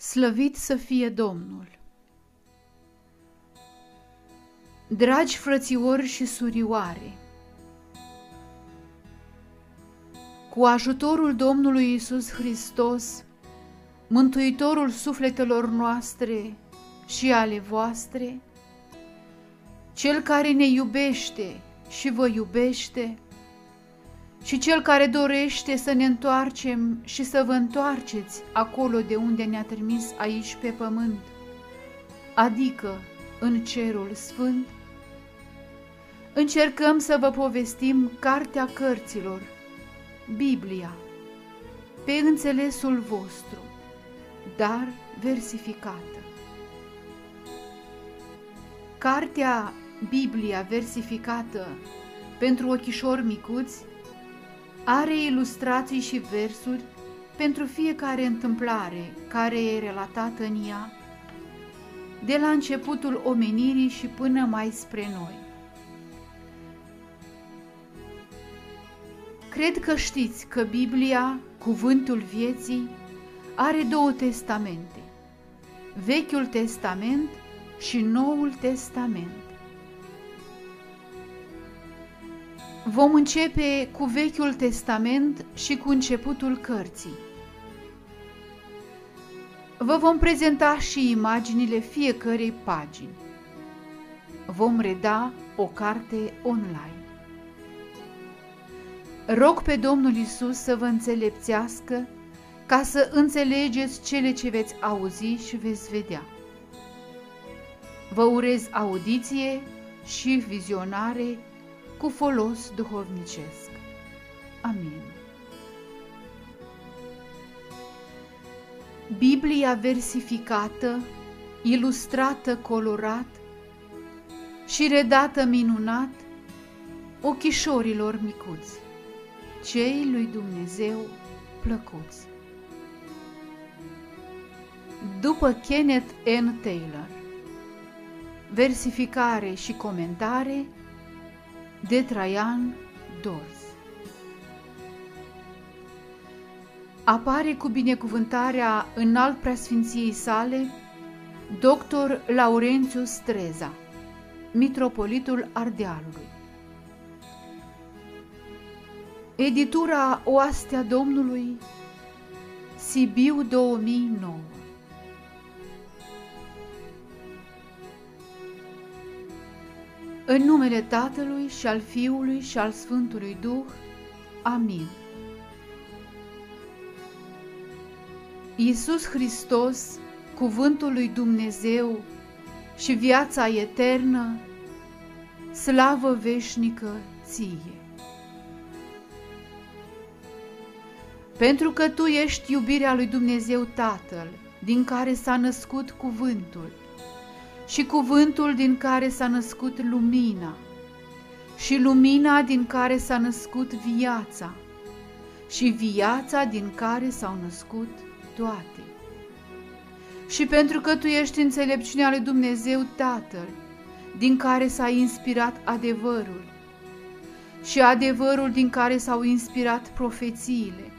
Slăvit să fie Domnul! Dragi frățiori și surioare, cu ajutorul Domnului Isus Hristos, Mântuitorul sufletelor noastre și ale voastre, Cel care ne iubește și vă iubește, și cel care dorește să ne întoarcem și să vă întoarceți acolo de unde ne-a trimis aici pe pământ, adică în cerul sfânt, încercăm să vă povestim Cartea Cărților, Biblia, pe înțelesul vostru, dar versificată. Cartea Biblia versificată pentru ochișori micuți are ilustrații și versuri pentru fiecare întâmplare care e relatată în ea, de la începutul omenirii și până mai spre noi. Cred că știți că Biblia, cuvântul vieții, are două testamente, Vechiul Testament și Noul Testament. Vom începe cu Vechiul Testament și cu începutul cărții. Vă vom prezenta și imaginile fiecărei pagini. Vom reda o carte online. Rog pe Domnul Isus să vă înțelepțească ca să înțelegeți cele ce veți auzi și veți vedea. Vă urez audiție și vizionare cu folos duhovnicesc. Amin. Biblia versificată, ilustrată colorat și redată minunat ochișorilor micuți, cei lui Dumnezeu plăcuți. După Kenneth N. Taylor Versificare și comentare de Traian Dors. Apare cu binecuvântarea înalt preasfinției sale dr. Laurențiu Streza, mitropolitul Ardealului. Editura Oastea Domnului, Sibiu 2009 În numele Tatălui și al Fiului și al Sfântului Duh. Amin. Iisus Hristos, Cuvântul lui Dumnezeu și viața eternă, slavă veșnică ție. Pentru că Tu ești iubirea lui Dumnezeu Tatăl, din care s-a născut cuvântul, și cuvântul din care s-a născut lumina, și lumina din care s-a născut viața, și viața din care s-au născut toate. Și pentru că Tu ești înțelepciunea lui Dumnezeu Tatăl, din care s-a inspirat adevărul, și adevărul din care s-au inspirat profețiile,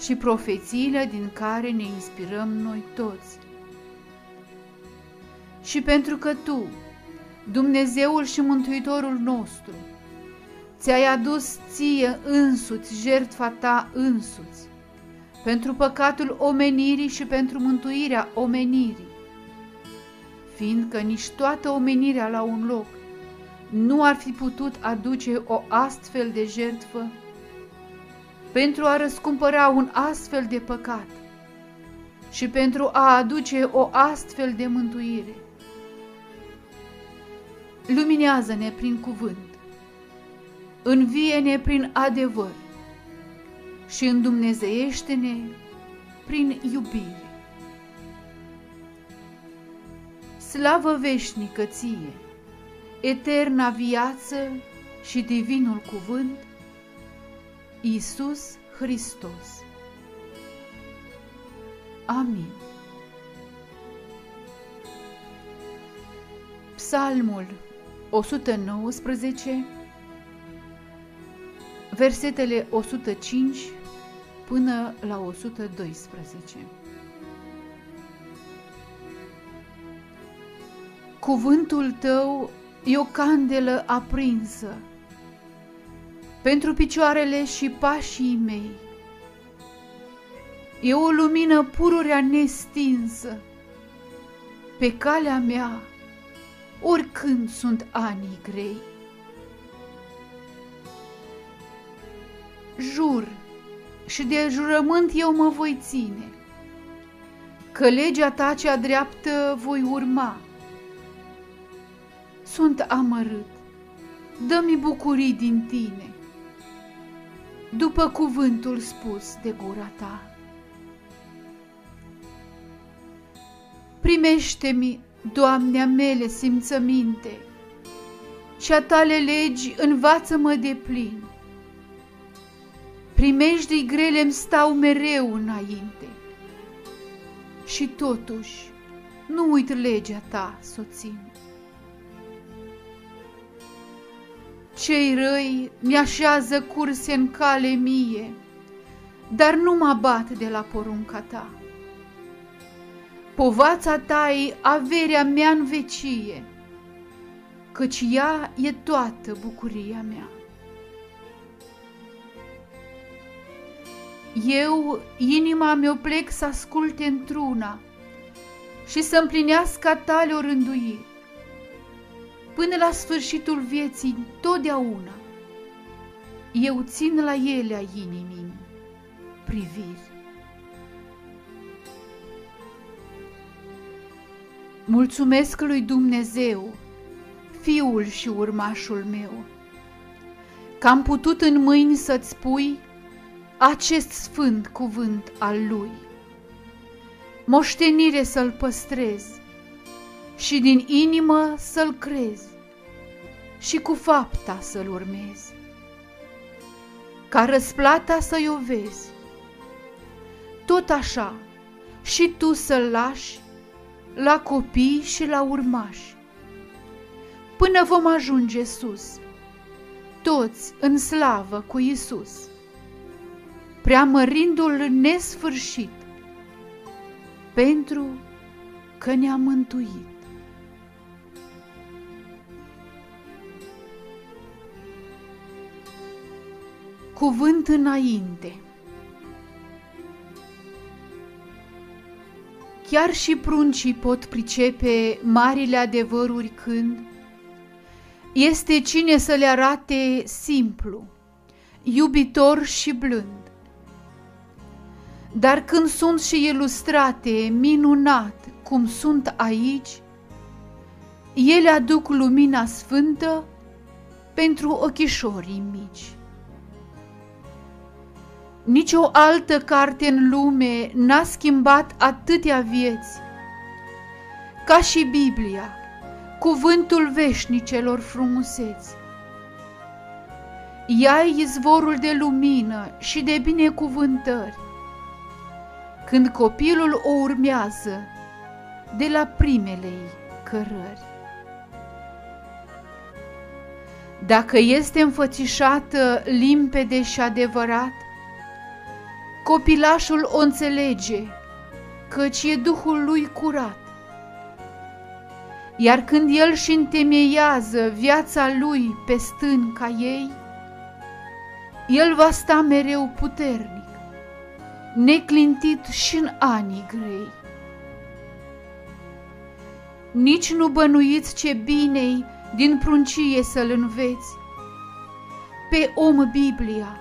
și profețiile din care ne inspirăm noi toți și pentru că Tu, Dumnezeul și Mântuitorul nostru, ți-ai adus ție însuți jertfa ta însuți, pentru păcatul omenirii și pentru mântuirea omenirii, fiindcă nici toată omenirea la un loc nu ar fi putut aduce o astfel de jertfă pentru a răscumpăra un astfel de păcat și pentru a aduce o astfel de mântuire luminează-ne prin cuvânt, învie-ne prin adevăr și îndumnezeiește-ne prin iubire. Slavă veșnică ție, eterna viață și divinul cuvânt, Iisus Hristos. Amin. Psalmul 119, versetele 105 până la 112. Cuvântul tău e o candelă aprinsă pentru picioarele și pașii mei. E o lumină pururea nestinsă pe calea mea oricând sunt anii grei. Jur și de jurământ eu mă voi ține, că legea ta cea dreaptă voi urma. Sunt amărât, dă-mi bucurii din tine, după cuvântul spus de gura ta. Primește-mi, Doamnea mele, simțăminte, și a tale legi învață-mă de plin. Primejdii grele îmi stau mereu înainte. Și totuși, nu uit legea ta, soțin. Cei răi mi-așează curse în cale mie, dar nu mă bat de la porunca ta. Povața ta e averea mea în vecie, căci ea e toată bucuria mea. Eu, inima mi-o plec să asculte într-una și să împlinească a tale o rânduiri. Până la sfârșitul vieții, totdeauna, eu țin la ele a inimii priviri. Mulțumesc lui Dumnezeu, Fiul și urmașul meu, că am putut în mâini să-ți pui acest sfânt cuvânt al Lui. Moștenire să-L păstrez și din inimă să-L crez și cu fapta să-L urmez. Ca răsplata să-i o vezi, tot așa și tu să-L lași la copii și la urmași, până vom ajunge sus, toți în slavă cu Isus preamărindu-l nesfârșit, pentru că ne-a mântuit. Cuvânt înainte Chiar și pruncii pot pricepe marile adevăruri când este cine să le arate simplu, iubitor și blând dar când sunt și ilustrate minunat cum sunt aici, ele aduc lumina sfântă pentru ochișorii mici. Nici o altă carte în lume n-a schimbat atâtea vieți ca și Biblia, cuvântul veșnicelor frumuseți. Ea e izvorul de lumină și de binecuvântări când copilul o urmează de la primele cărări. Dacă este înfățișată limpede și adevărat, copilașul o înțelege, căci e Duhul lui curat. Iar când el și întemeiază viața lui pe stânca ei, el va sta mereu puternic neclintit și în anii grei. Nici nu bănuiți ce binei din pruncie să-l înveți. Pe om Biblia,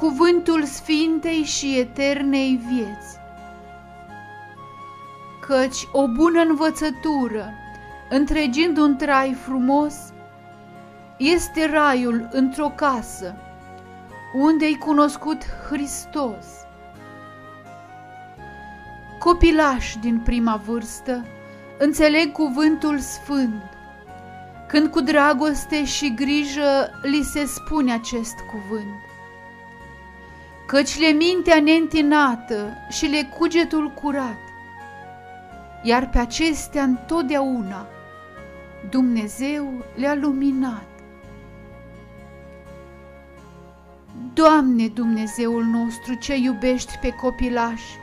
cuvântul sfintei și eternei vieți. Căci o bună învățătură, întregind un trai frumos, este raiul într-o casă, unde-i cunoscut Hristos copilași din prima vârstă, înțeleg cuvântul sfânt, când cu dragoste și grijă li se spune acest cuvânt. Căci le mintea neîntinată și le cugetul curat, iar pe acestea întotdeauna Dumnezeu le-a luminat. Doamne Dumnezeul nostru ce iubești pe copilași,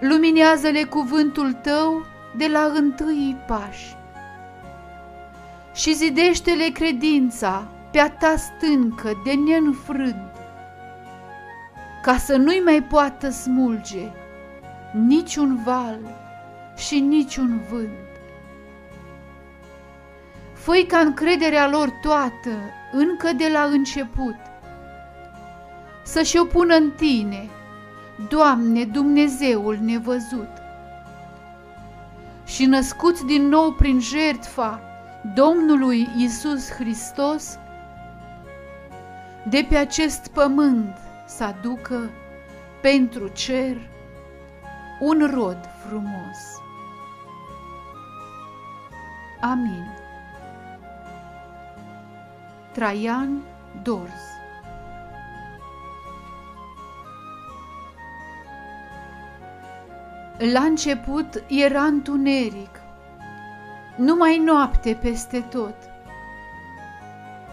luminează-le cuvântul tău de la întâi pași. și zidește-le credința pe-a ta stâncă de neînfrânt, ca să nu-i mai poată smulge niciun val și niciun vânt. Făi ca încrederea lor toată, încă de la început, să-și o pună în tine, Doamne Dumnezeul nevăzut. Și născuți din nou prin jertfa Domnului Isus Hristos, de pe acest pământ să aducă pentru cer un rod frumos. Amin. Traian Dorz La început era întuneric, numai noapte peste tot.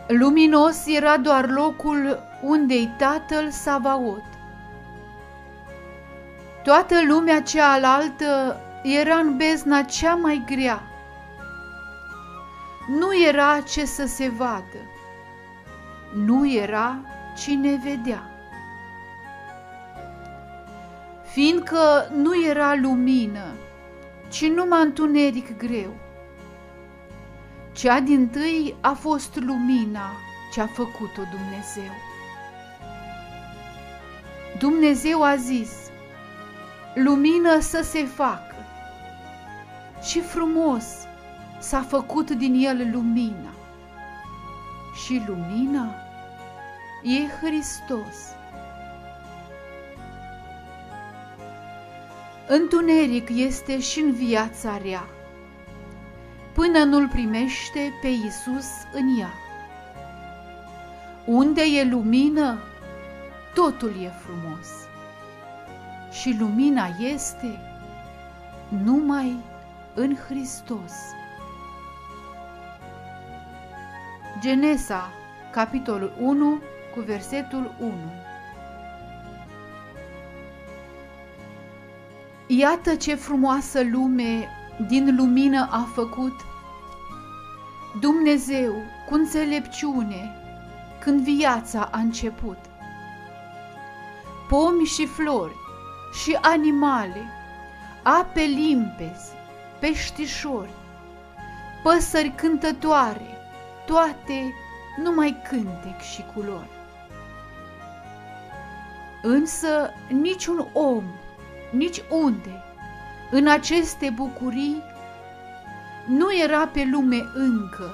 Luminos era doar locul unde-i tatăl Savaot. Toată lumea cealaltă era în bezna cea mai grea. Nu era ce să se vadă, nu era cine vedea. Fiindcă nu era lumină, ci numai întuneric greu. Cea din tâi a fost lumina ce a făcut-o Dumnezeu. Dumnezeu a zis, lumină să se facă. Și frumos s-a făcut din el lumina. Și lumina e Hristos. Întuneric este și în viața rea, până nu-L primește pe Isus în ea. Unde e lumină, totul e frumos. Și lumina este numai în Hristos. Genesa, capitolul 1, cu versetul 1. Iată ce frumoasă lume din lumină a făcut Dumnezeu cu înțelepciune când viața a început. Pomi și flori și animale, ape limpezi, peștișori, păsări cântătoare, toate numai cântec și culori. Însă niciun om, nici unde, în aceste bucurii, nu era pe lume încă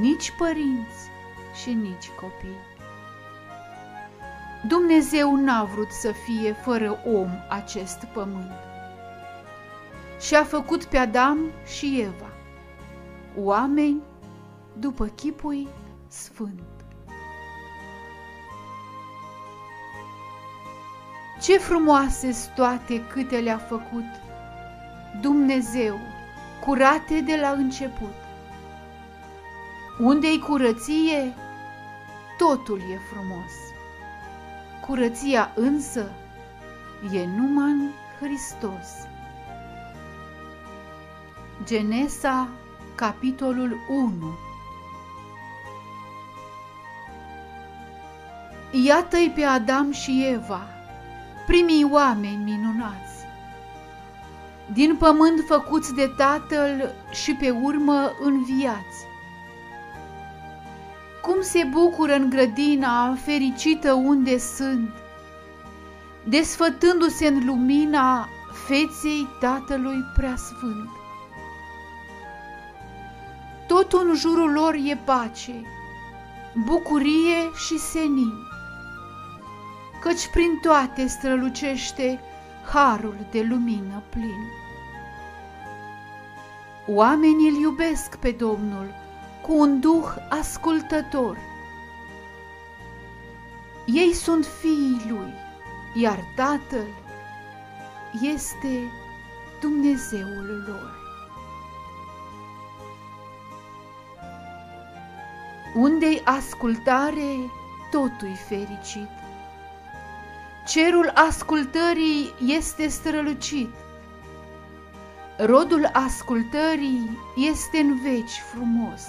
nici părinți și nici copii. Dumnezeu n-a vrut să fie fără om acest pământ. Și a făcut pe Adam și Eva, oameni după chipul sfânt. Ce frumoase toate câte le-a făcut Dumnezeu, curate de la început. Unde-i curăție, totul e frumos. Curăția însă e numai în Hristos. Genesa, capitolul 1 Iată-i pe Adam și Eva, primii oameni minunați, din pământ făcuți de Tatăl și pe urmă înviați. Cum se bucură în grădina fericită unde sunt, desfătându-se în lumina feței Tatălui Preasfânt. Tot în jurul lor e pace, bucurie și senin, căci prin toate strălucește harul de lumină plin. Oamenii îl iubesc pe Domnul cu un duh ascultător. Ei sunt fiii lui, iar Tatăl este Dumnezeul lor. Unde-i ascultare, totul fericit. Cerul ascultării este strălucit. Rodul ascultării este în veci frumos.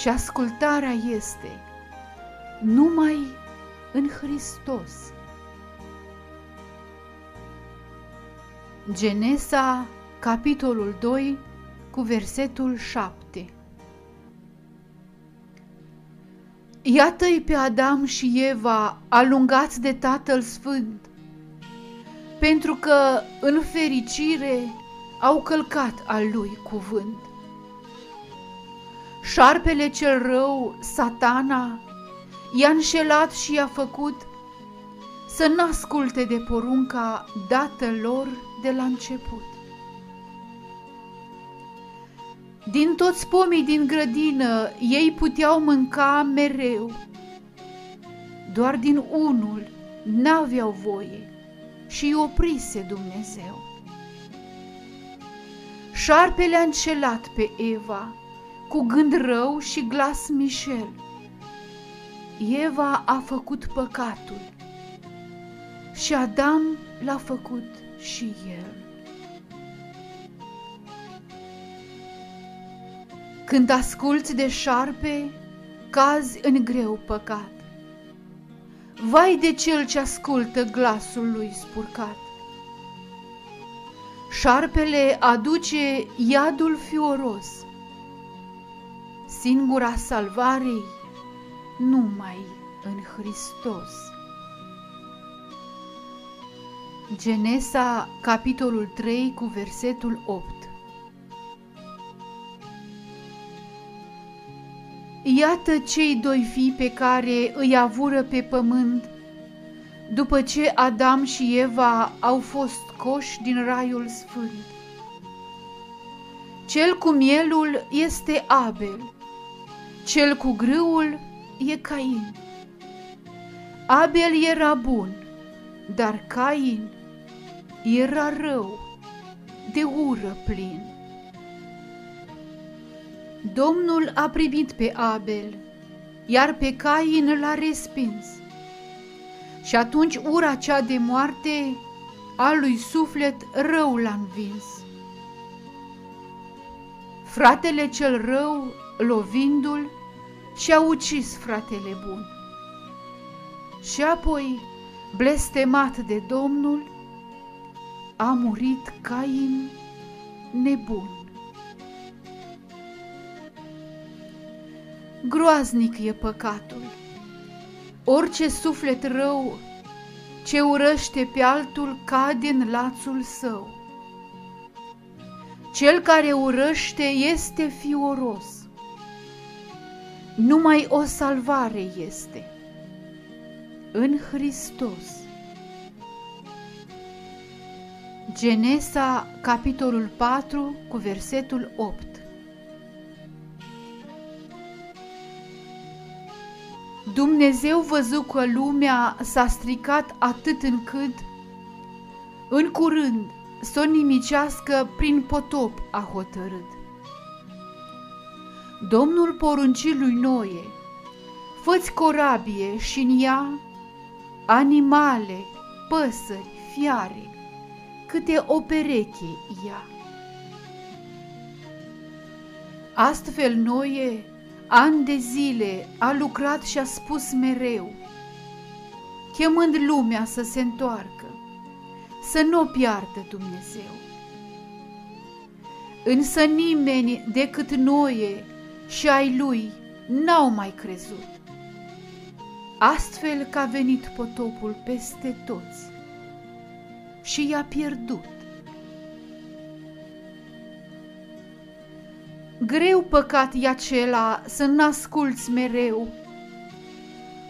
Și ascultarea este numai în Hristos. Genesa, capitolul 2, cu versetul 7 Iată-i pe Adam și Eva alungați de Tatăl Sfânt, pentru că în fericire au călcat al lui cuvânt. Șarpele cel rău, satana, i-a înșelat și i-a făcut să n-asculte de porunca dată lor de la început. Din toți pomii din grădină ei puteau mânca mereu, doar din unul n-aveau voie și îi oprise Dumnezeu. Șarpele a încelat pe Eva cu gând rău și glas mișel. Eva a făcut păcatul și Adam l-a făcut și el. Când asculți de șarpe, cazi în greu păcat. Vai de cel ce ascultă glasul lui spurcat. Șarpele aduce iadul fioros. Singura salvarei numai în Hristos. Genesa, capitolul 3, cu versetul 8 Iată cei doi fii pe care îi avură pe pământ după ce Adam și Eva au fost coși din raiul sfânt. Cel cu mielul este Abel, cel cu grâul e Cain. Abel era bun, dar Cain era rău, de ură plin. Domnul a primit pe Abel, iar pe Cain l-a respins. Și atunci ura cea de moarte a lui suflet rău l-a învins. Fratele cel rău, lovindu-l, și-a ucis fratele bun. Și apoi, blestemat de Domnul, a murit Cain nebun. Groaznic e păcatul. Orice suflet rău ce urăște pe altul cade în lațul său. Cel care urăște este fioros. Numai o salvare este în Hristos. Genesa, capitolul 4, cu versetul 8 Dumnezeu văzut că lumea s-a stricat atât încât, în curând, să o nimicească prin potop a hotărât. Domnul poruncii lui Noe, făți corabie și în ea animale, păsări, fiare, câte o pereche ea. Astfel Noe, ani de zile, a lucrat și a spus mereu, chemând lumea să se întoarcă, să nu o piardă Dumnezeu. Însă nimeni decât Noe și ai lui n-au mai crezut. Astfel că a venit potopul peste toți și i-a pierdut. Greu păcat e acela să n-asculți mereu,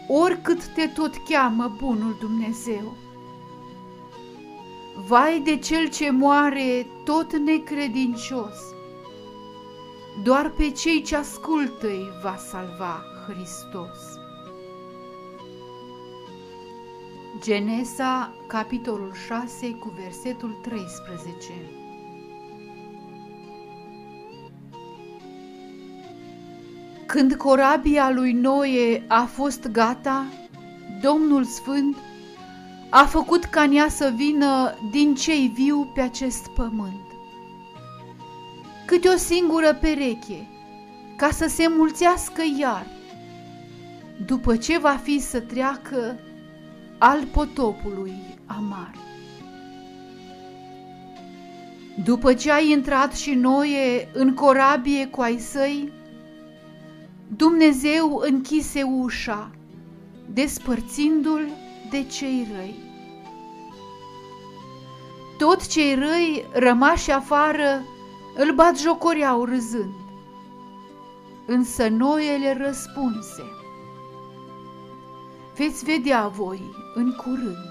oricât te tot cheamă bunul Dumnezeu. Vai de cel ce moare tot necredincios, doar pe cei ce ascultă îi va salva Hristos. Genesa, capitolul 6, cu versetul 13 Când corabia lui Noe a fost gata, Domnul Sfânt a făcut ca ea să vină din cei viu pe acest pământ. Câte o singură pereche, ca să se mulțească iar, după ce va fi să treacă al potopului amar. După ce ai intrat și Noie în corabie cu ai săi, Dumnezeu închise ușa, despărțindu-l de cei răi. Tot cei răi rămași afară îl bat jocoreau râzând. Însă Noe le răspunse, Veți vedea voi în curând.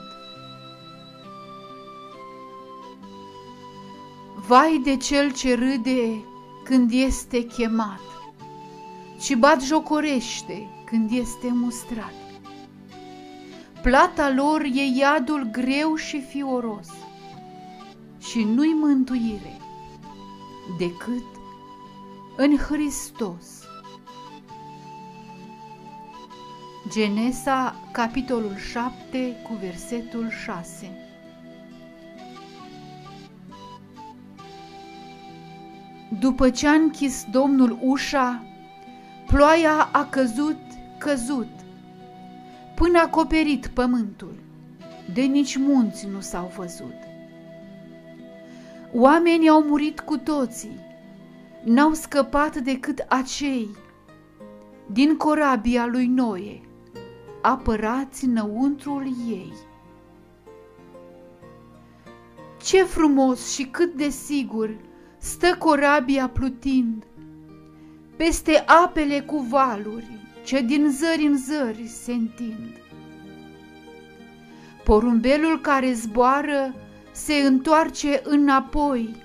Vai de cel ce râde când este chemat și bat jocorește când este mustrat. Plata lor e iadul greu și fioros și nu-i mântuire decât în Hristos. Genesa, capitolul 7, cu versetul 6 După ce a închis Domnul ușa, ploaia a căzut, căzut, până a acoperit pământul, de nici munți nu s-au văzut. Oamenii au murit cu toții, n-au scăpat decât acei din corabia lui Noe, apărați înăuntrul ei. Ce frumos și cât de sigur stă corabia plutind peste apele cu valuri ce din zări în zări se întind. Porumbelul care zboară se întoarce înapoi,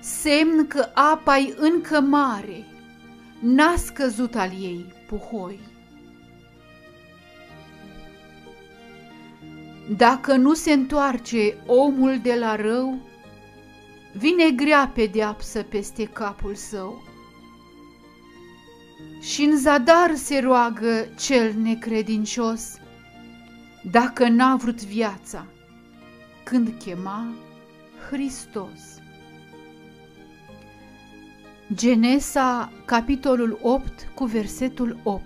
semn că apa-i încă mare, n-a scăzut al ei puhoi. Dacă nu se întoarce omul de la rău, vine grea pedeapsă peste capul său. Și în zadar se roagă cel necredincios, dacă n-a vrut viața, când chema Hristos. Genesa, capitolul 8, cu versetul 8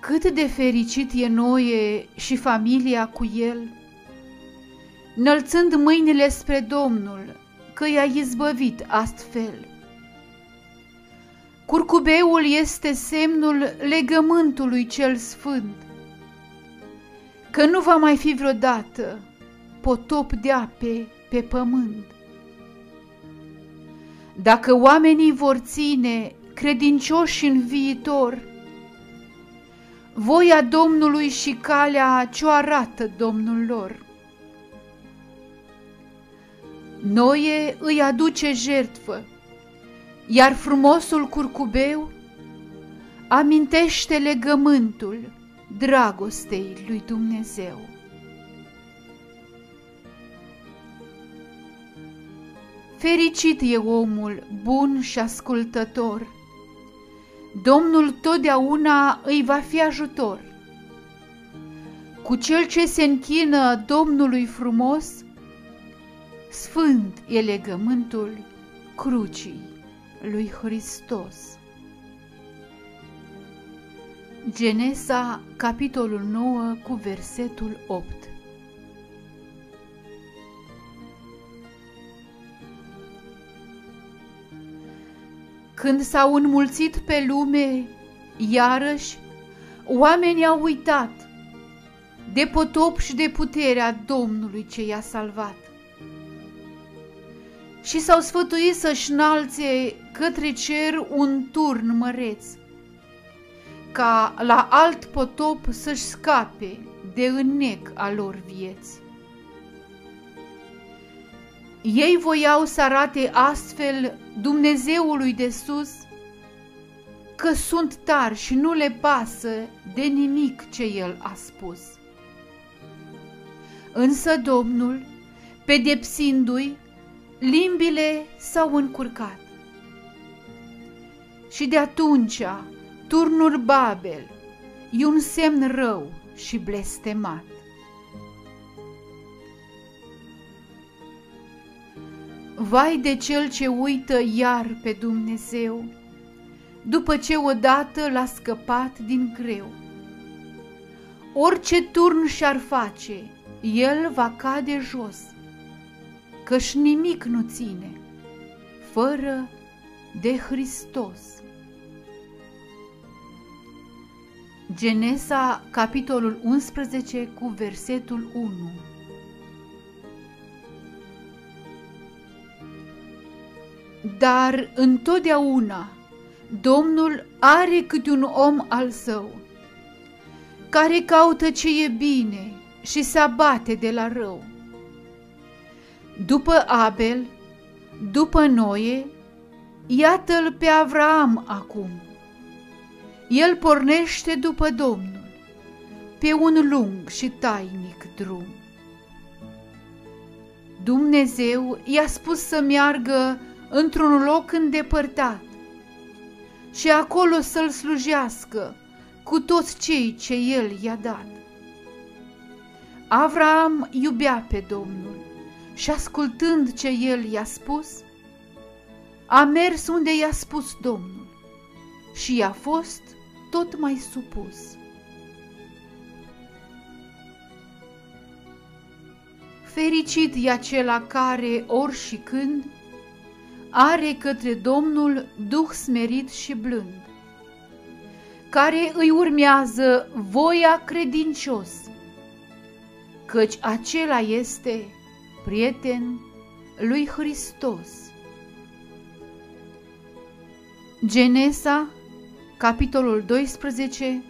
Cât de fericit e Noe și familia cu el, înălțând mâinile spre Domnul, că i-a izbăvit astfel. Curcubeul este semnul legământului cel sfânt, că nu va mai fi vreodată potop de ape pe pământ. Dacă oamenii vor ține credincioși în viitor, voia Domnului și calea ce-o arată Domnul lor. Noie îi aduce jertfă, iar frumosul curcubeu amintește legământul dragostei lui Dumnezeu. Fericit e omul bun și ascultător, Domnul totdeauna îi va fi ajutor. Cu cel ce se închină Domnului frumos, sfânt e legământul crucii lui Hristos. Genesa, capitolul 9, cu versetul 8 Când s-au înmulțit pe lume, iarăși, oamenii au uitat de potop și de puterea Domnului ce i-a salvat. Și s-au sfătuit să-și înalțe către cer un turn măreț, ca la alt potop să-și scape de înnec a lor vieți. Ei voiau să arate astfel Dumnezeului de sus că sunt tari și nu le pasă de nimic ce El a spus. Însă Domnul, pedepsindu-i, limbile s-au încurcat. Și de atunci turnul Babel e un semn rău și blestemat. Vai de cel ce uită iar pe Dumnezeu, după ce odată l-a scăpat din greu. Orice turn și-ar face, el va cade jos, căci nimic nu ține, fără de Hristos. Genesa, capitolul 11, cu versetul 1 Dar întotdeauna Domnul are câte un om al său, care caută ce e bine și se abate de la rău. După Abel, după Noe, iată-l pe Avraam acum. El pornește după Domnul, pe un lung și tainic drum. Dumnezeu i-a spus să meargă într-un loc îndepărtat și acolo să-l slujească cu toți cei ce el i-a dat. Avram iubea pe Domnul și ascultând ce el i-a spus, a mers unde i-a spus Domnul și i-a fost tot mai supus. Fericit e acela care, ori și când, are către Domnul duh smerit și blând, care îi urmează voia credincios, căci acela este prieten lui Hristos. Genesa, capitolul 12,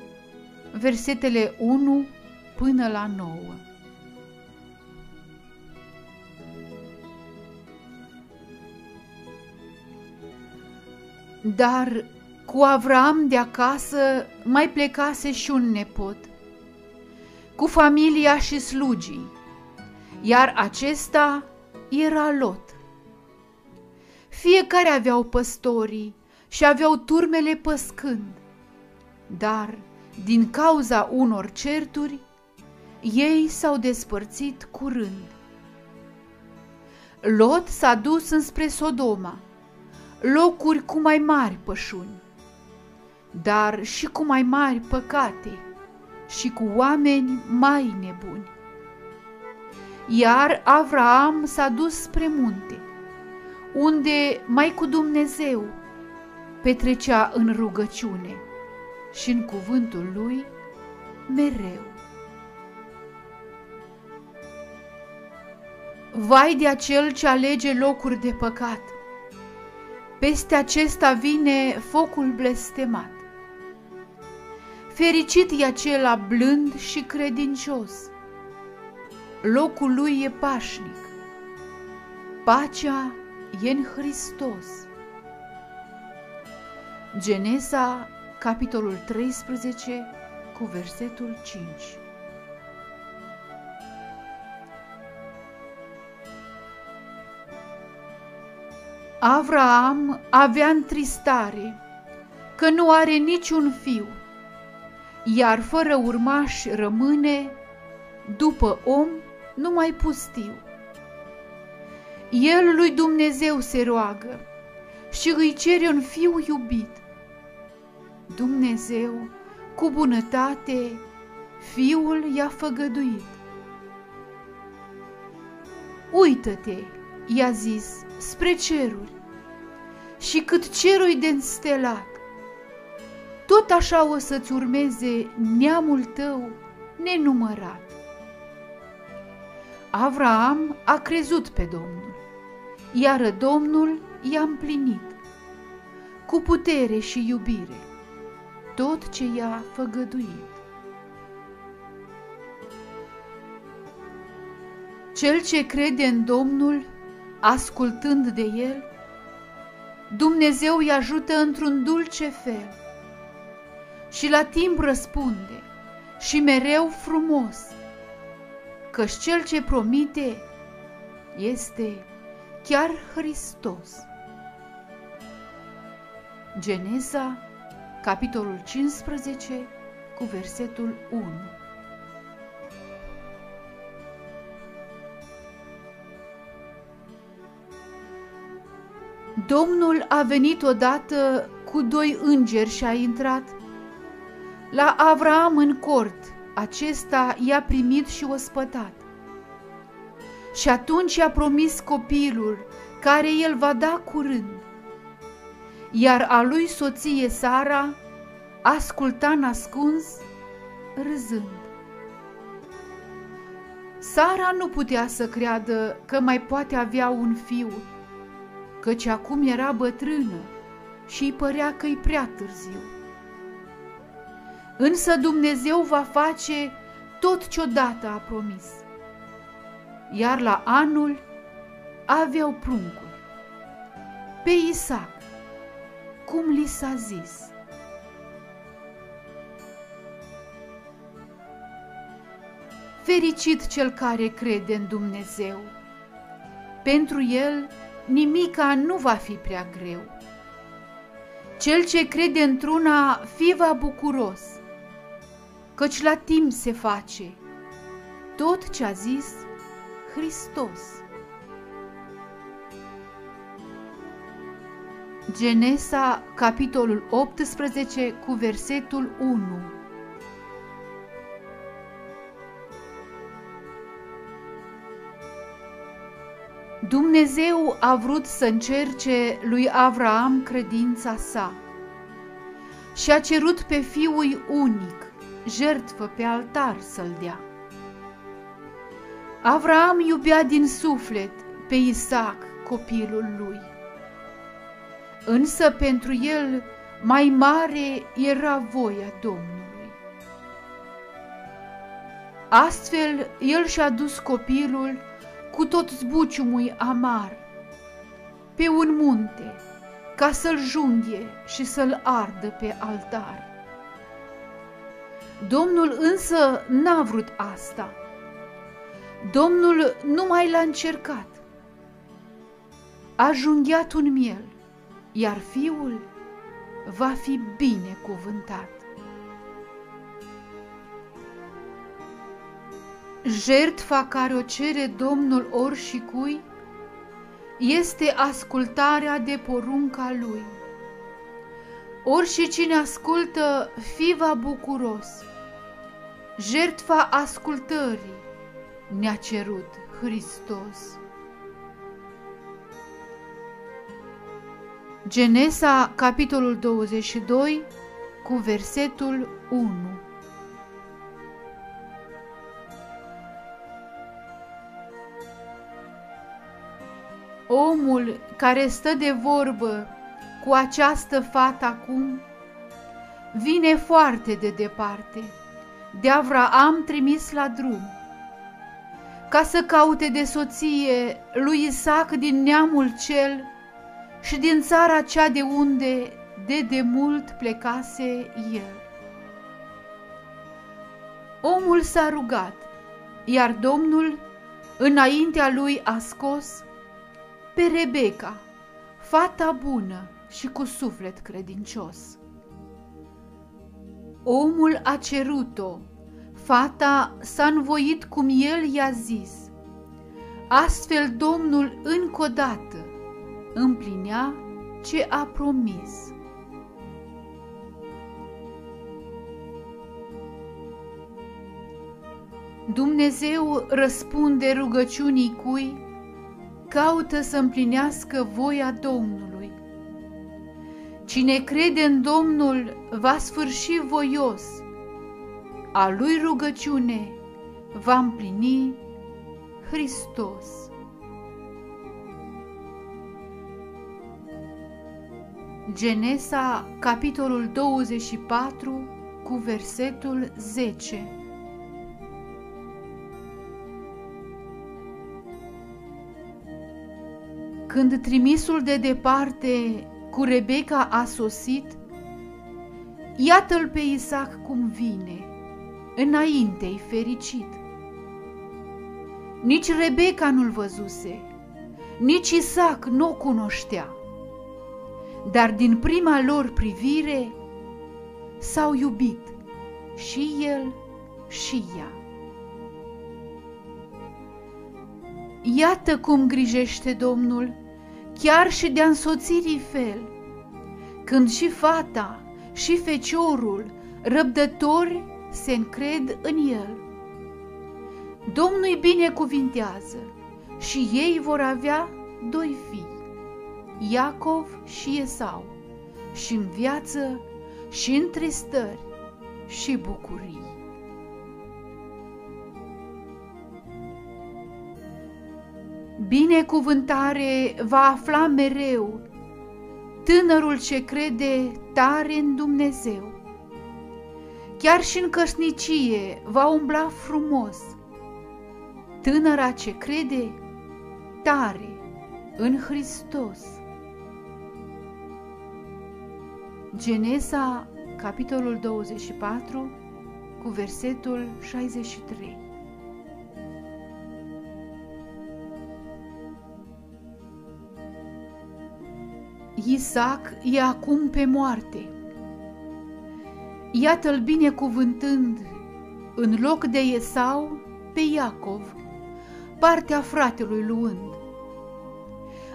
versetele 1 până la 9. Dar cu Avram de acasă mai plecase și un nepot, cu familia și slugii, iar acesta era Lot. Fiecare aveau păstorii și aveau turmele păscând, dar din cauza unor certuri, ei s-au despărțit curând. Lot s-a dus înspre Sodoma, locuri cu mai mari pășuni, dar și cu mai mari păcate și cu oameni mai nebuni. Iar Avraam s-a dus spre munte, unde mai cu Dumnezeu petrecea în rugăciune și în cuvântul lui mereu. Vai de acel ce alege locuri de păcat, peste acesta vine focul blestemat. Fericit e acela blând și credincios, locul lui e pașnic, pacea e în Hristos. Genesa, capitolul 13, cu versetul 5. Avraam avea întristare că nu are niciun fiu, iar fără urmași rămâne, după om, numai pustiu. El lui Dumnezeu se roagă și îi cere un fiu iubit. Dumnezeu, cu bunătate, fiul i-a făgăduit. Uită-te, i-a zis, spre ceruri, și cât cerul de înstelat. Tot așa o să-ți urmeze neamul tău nenumărat. Avraam a crezut pe Domnul, iar Domnul i-a împlinit, cu putere și iubire, tot ce i-a făgăduit. Cel ce crede în Domnul, ascultând de El, Dumnezeu îi ajută într-un dulce fel și la timp răspunde și mereu frumos, căci cel ce promite este chiar Hristos. Geneza, capitolul 15, cu versetul 1. Domnul a venit odată cu doi îngeri și a intrat. La Avraam în cort, acesta i-a primit și ospătat. Și atunci i-a promis copilul, care el va da curând. Iar a lui soție Sara asculta nascuns, râzând. Sara nu putea să creadă că mai poate avea un fiu, căci acum era bătrână și îi părea că-i prea târziu. Însă Dumnezeu va face tot ce odată a promis. Iar la anul aveau pruncul, pe Isaac, cum li s-a zis. Fericit cel care crede în Dumnezeu. Pentru el nimica nu va fi prea greu. Cel ce crede într-una, fi va bucuros, căci la timp se face tot ce a zis Hristos. Genesa, capitolul 18, cu versetul 1 Dumnezeu a vrut să încerce lui Avraam credința sa și a cerut pe fiul unic, jertfă pe altar să-l dea. Avraam iubea din suflet pe Isaac, copilul lui. Însă pentru el mai mare era voia Domnului. Astfel, el și-a dus copilul cu tot zbuciumul amar pe un munte ca să-l junghe și să-l ardă pe altar. Domnul însă n-a vrut asta. Domnul nu mai l-a încercat. A junghiat un miel, iar fiul va fi binecuvântat. Jertfa care o cere Domnul ori și cui este ascultarea de porunca Lui. Ori și cine ascultă, fi va bucuros. Jertfa ascultării ne-a cerut Hristos. Genesa, capitolul 22, cu versetul 1. Omul care stă de vorbă cu această fată acum vine foarte de departe, de Avraam trimis la drum, ca să caute de soție lui Isaac din neamul cel și din țara cea de unde de demult plecase el. Omul s-a rugat, iar Domnul înaintea lui a scos pe Rebecca, fata bună și cu suflet credincios. Omul a cerut-o, fata s-a învoit cum el i-a zis. Astfel Domnul încă o dată împlinea ce a promis. Dumnezeu răspunde rugăciunii cui caută să împlinească voia Domnului. Cine crede în Domnul va sfârși voios, a lui rugăciune va împlini Hristos. Genesa, capitolul 24, cu versetul 10 Când trimisul de departe cu Rebecca a sosit, iată-l pe Isaac cum vine, înainte-i fericit. Nici Rebecca nu-l văzuse, nici Isaac nu o cunoștea, dar din prima lor privire s-au iubit și el și ea. Iată cum grijește Domnul chiar și de-a însoțirii fel, când și fata și feciorul răbdători se încred în el. Domnul îi binecuvintează și ei vor avea doi fii, Iacov și Esau, și în viață și în tristări și bucurii. Binecuvântare va afla mereu tânărul ce crede tare în Dumnezeu. Chiar și în căsnicie va umbla frumos. Tânăra ce crede tare în Hristos. Genesa, capitolul 24, cu versetul 63. Isaac e acum pe moarte. Iată-l binecuvântând, în loc de Esau, pe Iacov, partea fratelui luând.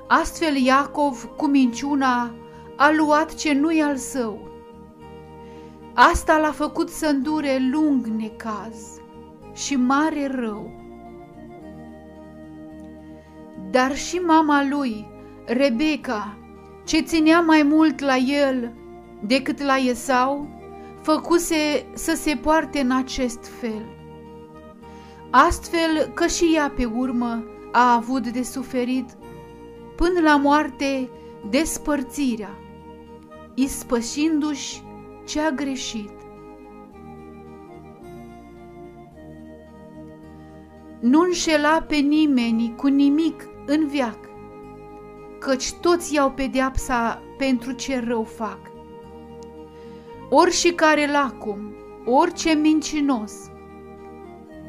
Astfel Iacov, cu minciuna, a luat ce nu-i al său. Asta l-a făcut să îndure lung necaz și mare rău. Dar și mama lui, Rebecca, ce ținea mai mult la el decât la Esau, făcuse să se poarte în acest fel. Astfel că și ea pe urmă a avut de suferit până la moarte despărțirea, ispășindu-și ce a greșit. Nu înșela pe nimeni cu nimic în viac, căci toți iau pedeapsa pentru ce rău fac. Ori și care lacum, orice mincinos,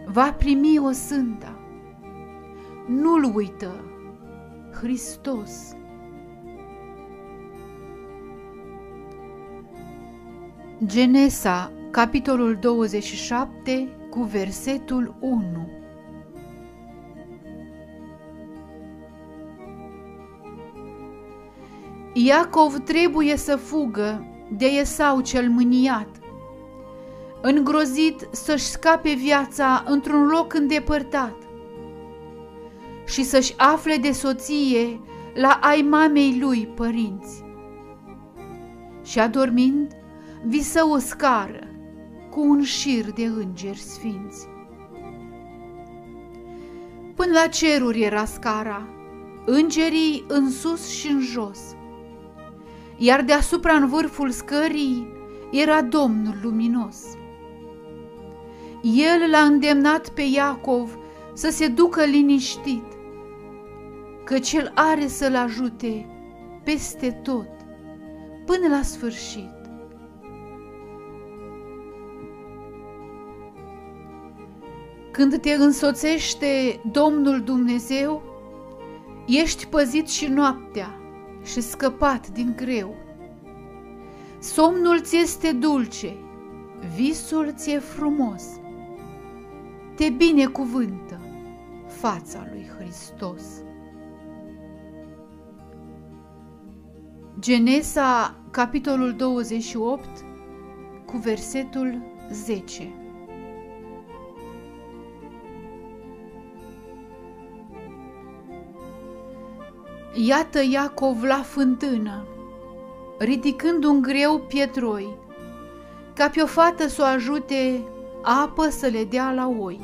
va primi o sânda. Nu-l uită, Hristos. Genesa, capitolul 27, cu versetul 1 Iacov trebuie să fugă de Esau cel mâniat, îngrozit să-și scape viața într-un loc îndepărtat și să-și afle de soție la ai mamei lui părinți. Și adormind, visă o scară cu un șir de îngeri sfinți. Până la ceruri era scara, îngerii în sus și în jos – iar deasupra în vârful scării era Domnul luminos. El l-a îndemnat pe Iacov să se ducă liniștit, căci el are să-l ajute peste tot, până la sfârșit. Când te însoțește Domnul Dumnezeu, ești păzit și noaptea, și scăpat din greu. Somnul ți este dulce, visul ți-e frumos. Te binecuvântă fața lui Hristos. Genesa, capitolul 28, cu versetul 10. Iată Iacov la fântână, ridicând un greu pietroi, ca pe o fată să o ajute apă să le dea la oi.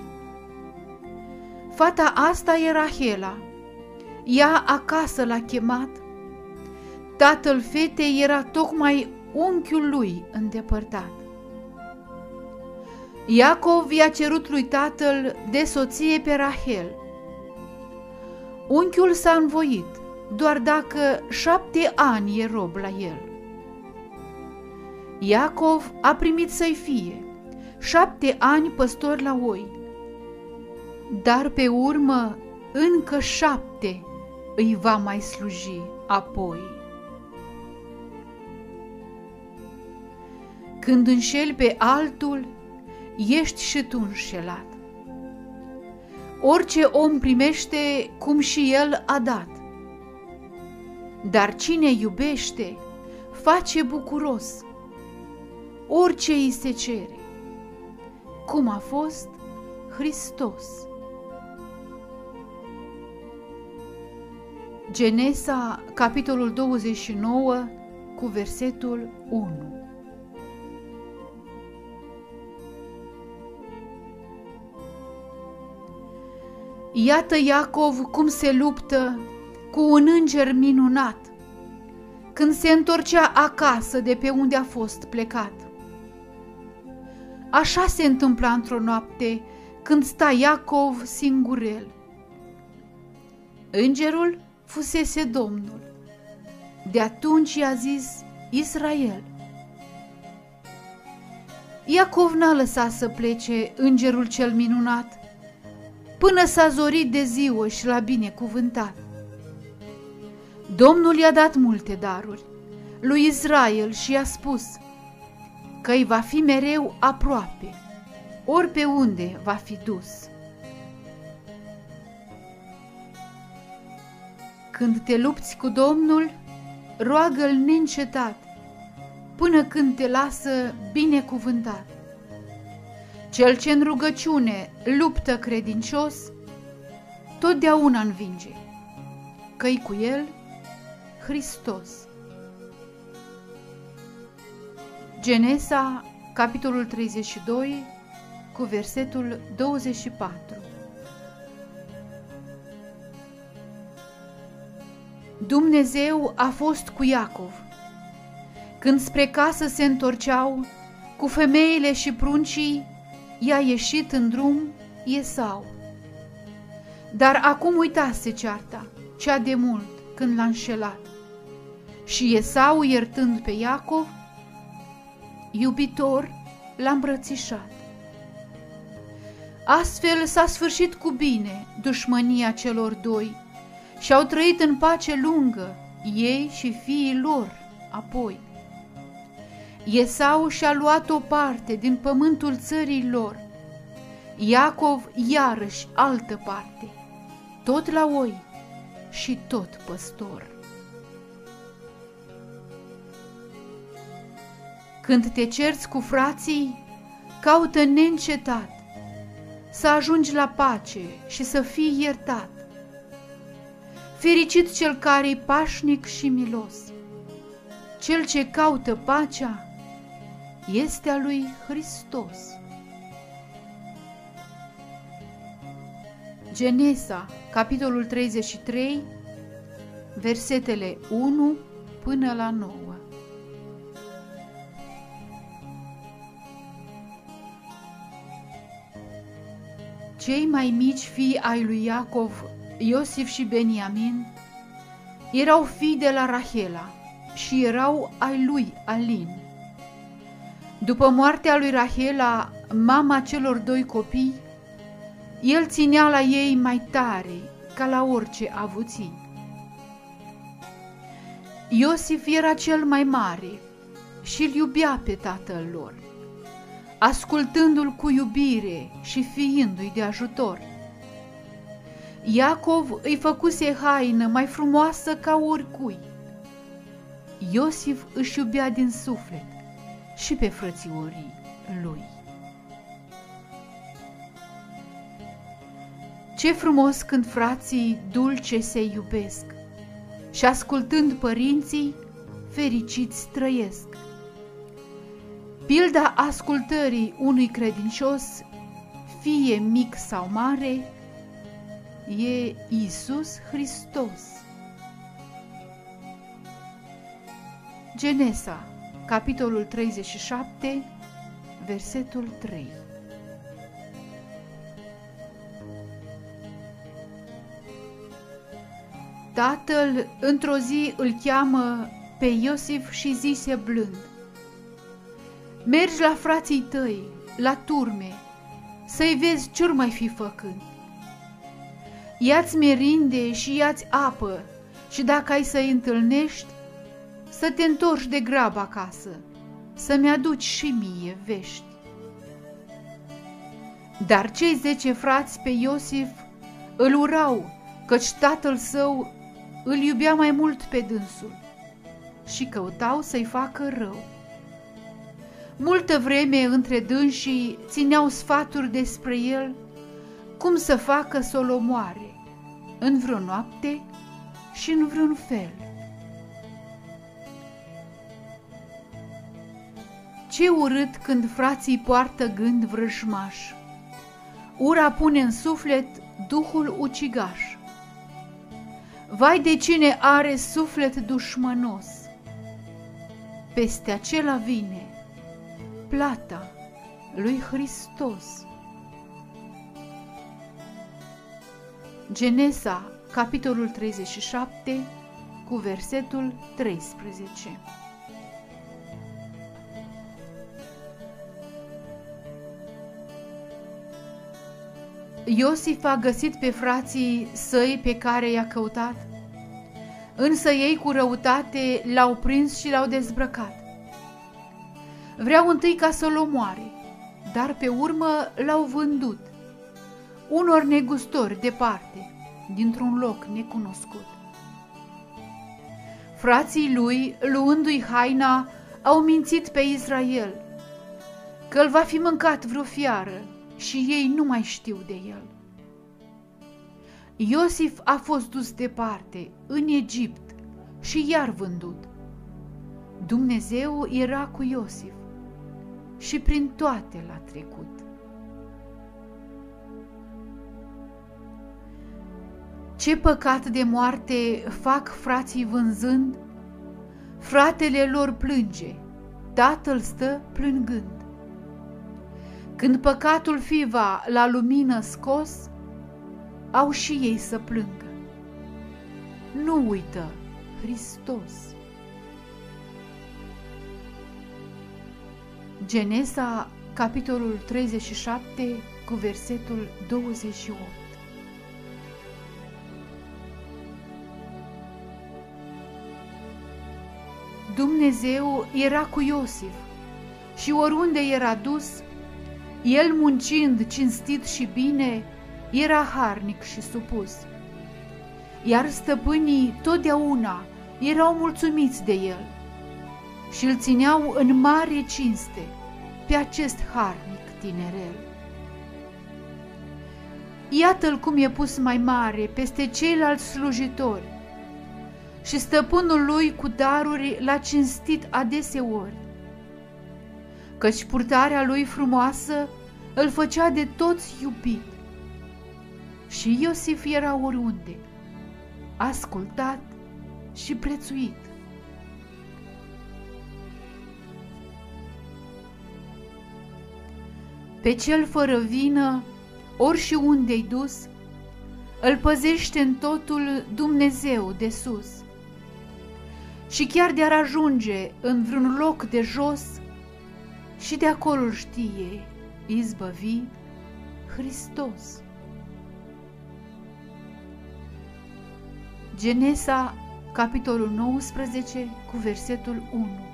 Fata asta e Rahela, ea acasă l-a chemat. Tatăl fetei era tocmai unchiul lui îndepărtat. Iacov i-a cerut lui tatăl de soție pe Rahel. Unchiul s-a învoit – doar dacă șapte ani e rob la el. Iacov a primit să-i fie șapte ani păstor la oi, dar pe urmă încă șapte îi va mai sluji apoi. Când înșeli pe altul, ești și tu înșelat. Orice om primește cum și el a dat Dar cine iubește, face bucuros orice îi se cere, cum a fost Hristos. Genesa, capitolul 29, cu versetul 1. Iată Iacov cum se luptă cu un înger minunat când se întorcea acasă de pe unde a fost plecat. Așa se întâmpla într-o noapte când sta Iacov singurel. Îngerul fusese Domnul. De atunci i-a zis Israel. Iacov n-a lăsat să plece îngerul cel minunat, până s-a zorit de ziua și l-a binecuvântat. Domnul i-a dat multe daruri lui Israel și i-a spus că îi va fi mereu aproape, ori pe unde va fi dus. Când te lupți cu Domnul, roagă-L neîncetat, până când te lasă binecuvântat. Cel ce în rugăciune luptă credincios, totdeauna învinge, că cu el Hristos. Genesa, capitolul 32, cu versetul 24. Dumnezeu a fost cu Iacov. Când spre casă se întorceau, cu femeile și pruncii, i-a ieșit în drum Esau. Dar acum uitase cearta, cea de mult, când l-a înșelat. Și Esau, iertând pe Iacov, iubitor, l-a îmbrățișat. Astfel s-a sfârșit cu bine dușmănia celor doi și au trăit în pace lungă, ei și fiii lor, apoi. Esau și-a luat o parte din pământul țării lor, Iacov iarăși altă parte, tot la oi și tot păstor. Când te cerți cu frații, caută neîncetat să ajungi la pace și să fii iertat. Fericit cel care e pașnic și milos. Cel ce caută pacea este a lui Hristos. Genesa, capitolul 33, versetele 1 până la 9. Cei mai mici fii ai lui Iacov, Iosif și Beniamin, erau fii de la Rahela și erau ai lui Alin. După moartea lui Rahela, mama celor doi copii, el ținea la ei mai tare ca la orice avuții. Iosif era cel mai mare și îl iubea pe tatăl lor ascultându-l cu iubire și fiindu-i de ajutor. Iacov îi făcuse haină mai frumoasă ca oricui. Iosif își iubea din suflet și pe frățiorii lui. Ce frumos când frații dulce se iubesc și ascultând părinții, fericiți trăiesc. Pilda ascultării unui credincios, fie mic sau mare, e Isus Hristos. Genesa, capitolul 37, versetul 3. Tatăl într-o zi îl cheamă pe Iosif și zise blând, Mergi la frații tăi, la turme, să-i vezi ce mai fi făcând. Ia-ți merinde și ia-ți apă și dacă ai să-i întâlnești, să te întorci de grab acasă, să-mi aduci și mie vești. Dar cei zece frați pe Iosif îl urau, căci tatăl său îl iubea mai mult pe dânsul și căutau să-i facă rău. Multă vreme între dânsii țineau sfaturi despre el, cum să facă să o omoare, în vreo noapte și în vreun fel. Ce urât când frații poartă gând vrăjmaș. Ura pune în suflet duhul ucigaș. Vai de cine are suflet dușmănos, peste acela vine plata lui Hristos. Genesa, capitolul 37, cu versetul 13. Iosif a găsit pe frații săi pe care i-a căutat, însă ei cu răutate l-au prins și l-au dezbrăcat. Vreau întâi ca să-l omoare, dar pe urmă l-au vândut unor negustori departe, dintr-un loc necunoscut. Frații lui, luându-i haina, au mințit pe Israel că îl va fi mâncat vreo fiară și ei nu mai știu de el. Iosif a fost dus departe, în Egipt, și iar vândut. Dumnezeu era cu Iosif și prin toate l-a trecut. Ce păcat de moarte fac frații vânzând? Fratele lor plânge, tatăl stă plângând. Când păcatul fi va la lumină scos, au și ei să plângă. Nu uită Hristos. Genesa, capitolul 37, cu versetul 28. Dumnezeu era cu Iosif și oriunde era dus, el muncind cinstit și bine, era harnic și supus. Iar stăpânii totdeauna erau mulțumiți de el și îl țineau în mare cinste pe acest harnic tinerel. Iată-l cum e pus mai mare peste ceilalți slujitori și stăpânul lui cu daruri l-a cinstit adeseori, căci purtarea lui frumoasă îl făcea de toți iubit. Și Iosif era oriunde, ascultat și prețuit. Pe cel fără vină, ori și unde-i dus, îl păzește în totul Dumnezeu de sus. Și chiar de-ar ajunge în vreun loc de jos, și de acolo știe izbăvi Hristos. Genesa, capitolul 19, cu versetul 1.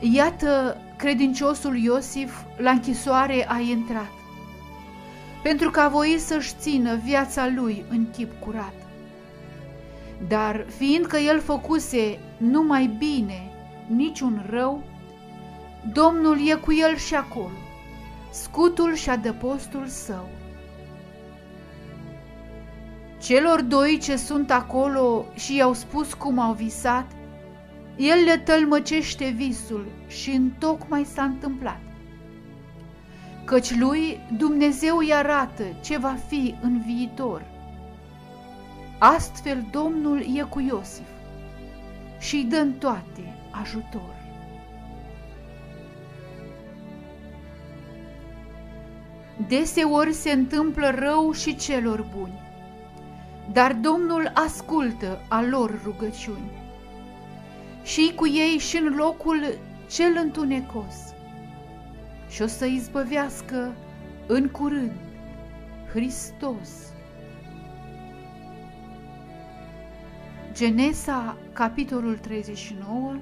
Iată, credinciosul Iosif la închisoare a intrat, pentru că a voit să-și țină viața lui în chip curat. Dar fiindcă el făcuse numai bine, niciun rău, Domnul e cu el și acolo, scutul și adăpostul său. Celor doi ce sunt acolo și i-au spus cum au visat, el le tălmăcește visul și întocmai s-a întâmplat. Căci lui Dumnezeu îi arată ce va fi în viitor – Astfel Domnul e cu Iosif și îi dă în toate ajutor. Deseori se întâmplă rău și celor buni, dar Domnul ascultă a lor rugăciuni și cu ei și în locul cel întunecos și o să izbăvească în curând Hristos. Genesa, capitolul 39,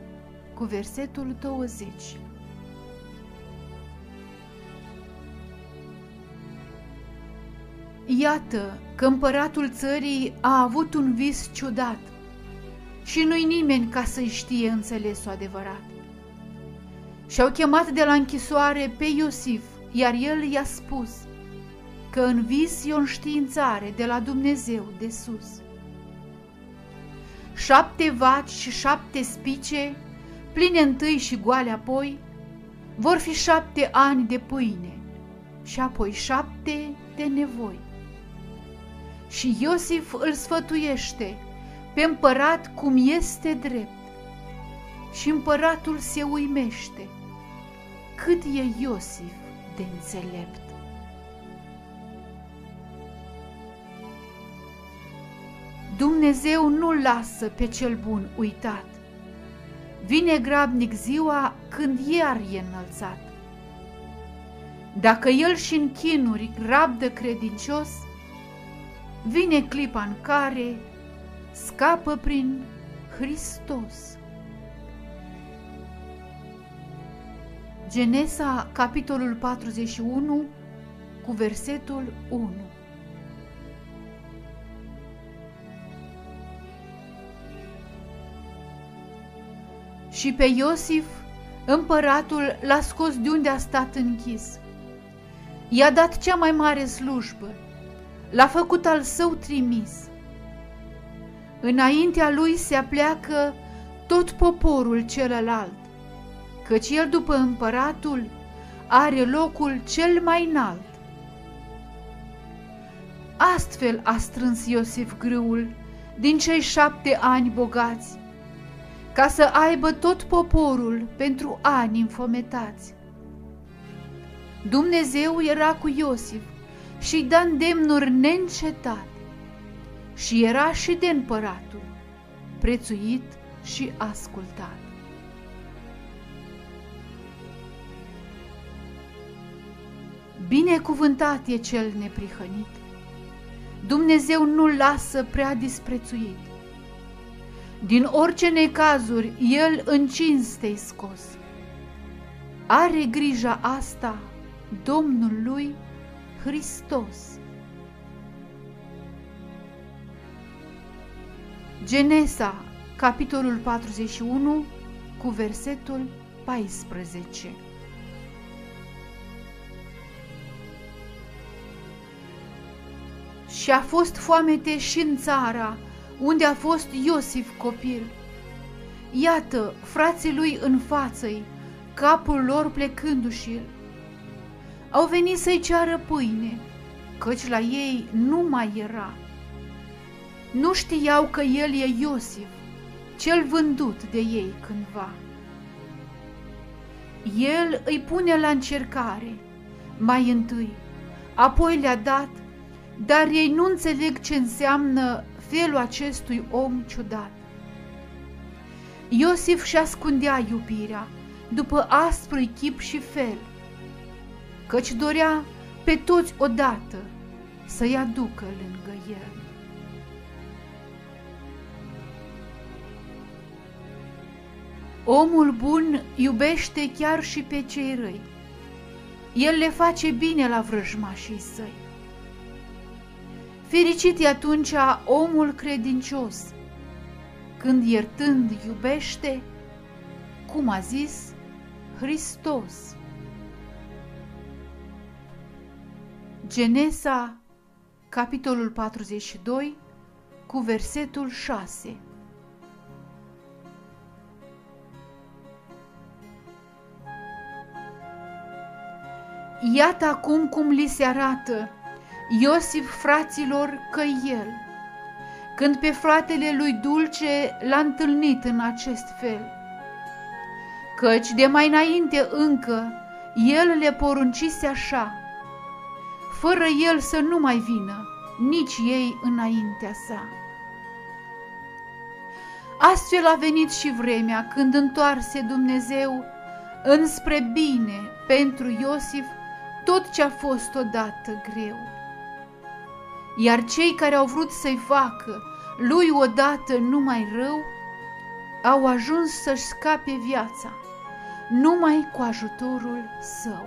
cu versetul 20. Iată că împăratul țării a avut un vis ciudat și nu-i nimeni ca să-i știe înțelesul adevărat. Și-au chemat de la închisoare pe Iosif, iar el i-a spus că în vis e o înștiințare de la Dumnezeu de sus. Șapte vaci și șapte spice, pline întâi și goale apoi, vor fi șapte ani de pâine și apoi șapte de nevoi. Și Iosif îl sfătuiește pe împărat cum este drept. Și împăratul se uimește cât e Iosif de înțelept. Dumnezeu nu lasă pe cel bun uitat. Vine grabnic ziua când iar e înălțat. Dacă el și în chinuri rabdă credincios, vine clipa în care scapă prin Hristos. Genesa, capitolul 41, cu versetul 1. Și pe Iosif, împăratul, l-a scos de unde a stat închis. I-a dat cea mai mare slujbă, l-a făcut al său trimis Înaintea lui se apleacă tot poporul celălalt, căci el după împăratul are locul cel mai înalt. Astfel a strâns Iosif grâul din cei șapte ani bogați, ca să aibă tot poporul pentru ani înfometați. Dumnezeu era cu Iosif și-i da îndemnuri neîncetat și era și de împăratul, prețuit și ascultat. Binecuvântat e cel neprihănit. Dumnezeu nu-l lasă prea disprețuit. Din orice necazuri, el în cinste scos. Are grija asta Domnul lui Hristos. Genesa, capitolul 41, cu versetul 14. Și a fost foamete și în țara, unde a fost Iosif copil. Iată, frații lui în față capul lor plecându-și-l. Au venit să-i ceară pâine, căci la ei nu mai era. Nu știau că el e Iosif, cel vândut de ei cândva. El îi pune la încercare, mai întâi, apoi le-a dat, dar ei nu înțeleg ce înseamnă felul acestui om ciudat. Iosif și ascundea iubirea după aspru chip și fel, căci dorea pe toți odată să-i aducă lângă el. Omul bun iubește chiar și pe cei răi. El le face bine la vrăjmașii săi. Fericit e atunci omul credincios, când iertând iubește, cum a zis Hristos. Genesa, capitolul 42, cu versetul 6. Iată acum cum li se arată Iosif fraților că el, când pe fratele lui Dulce l-a întâlnit în acest fel. Căci de mai înainte încă el le poruncise așa, fără el să nu mai vină, nici ei înaintea sa. Astfel a venit și vremea când întoarse Dumnezeu înspre bine pentru Iosif tot ce a fost odată greu. Iar cei care au vrut să-i facă lui odată numai rău, au ajuns să-și scape viața numai cu ajutorul său.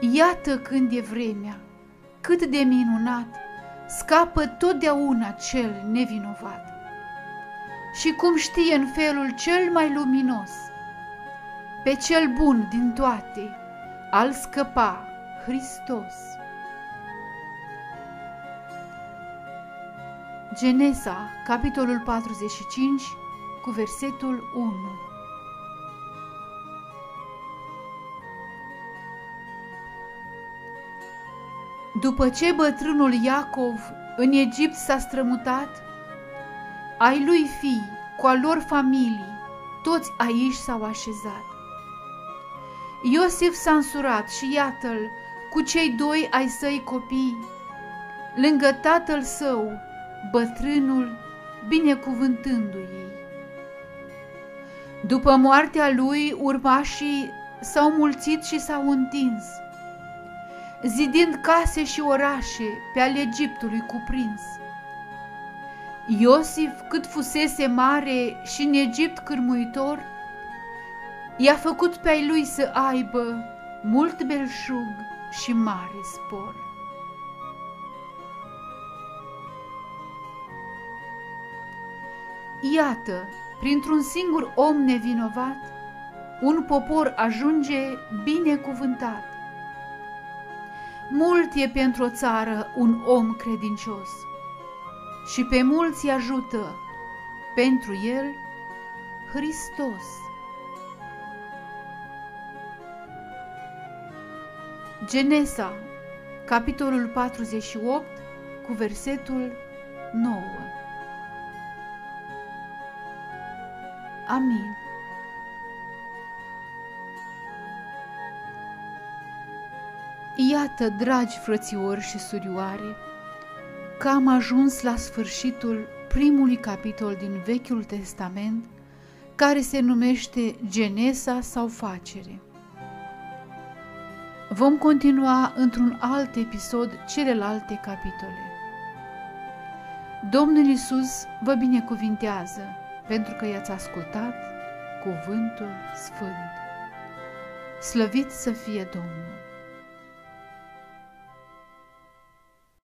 Iată când e vremea, cât de minunat, scapă totdeauna cel nevinovat. Și cum știe în felul cel mai luminos, pe cel bun din toate, al scăpa Hristos. Genesa, capitolul 45, cu versetul 1. După ce bătrânul Iacov în Egipt s-a strămutat, ai lui fii, cu a lor familii, toți aici s-au așezat. Iosif s-a însurat și iată-l cu cei doi ai săi copii, lângă tatăl său, bătrânul, binecuvântându-i. După moartea lui, urmașii s-au mulțit și s-au întins, zidind case și orașe pe ale Egiptului cuprins. Iosif, cât fusese mare și în Egipt cârmuitor, i-a făcut pe ai lui să aibă mult belșug și mare spor. Iată, printr-un singur om nevinovat, un popor ajunge binecuvântat. Mult e pentru o țară un om credincios și pe mulți ajută pentru el Hristos. Genesa, capitolul 48, cu versetul 9. Amin. Iată, dragi frățiori și surioare, că am ajuns la sfârșitul primului capitol din Vechiul Testament, care se numește Genesa sau Facere. Vom continua într-un alt episod celelalte capitole. Domnul Isus vă binecuvintează pentru că i-ați ascultat cuvântul sfânt. Slăvit să fie Domnul!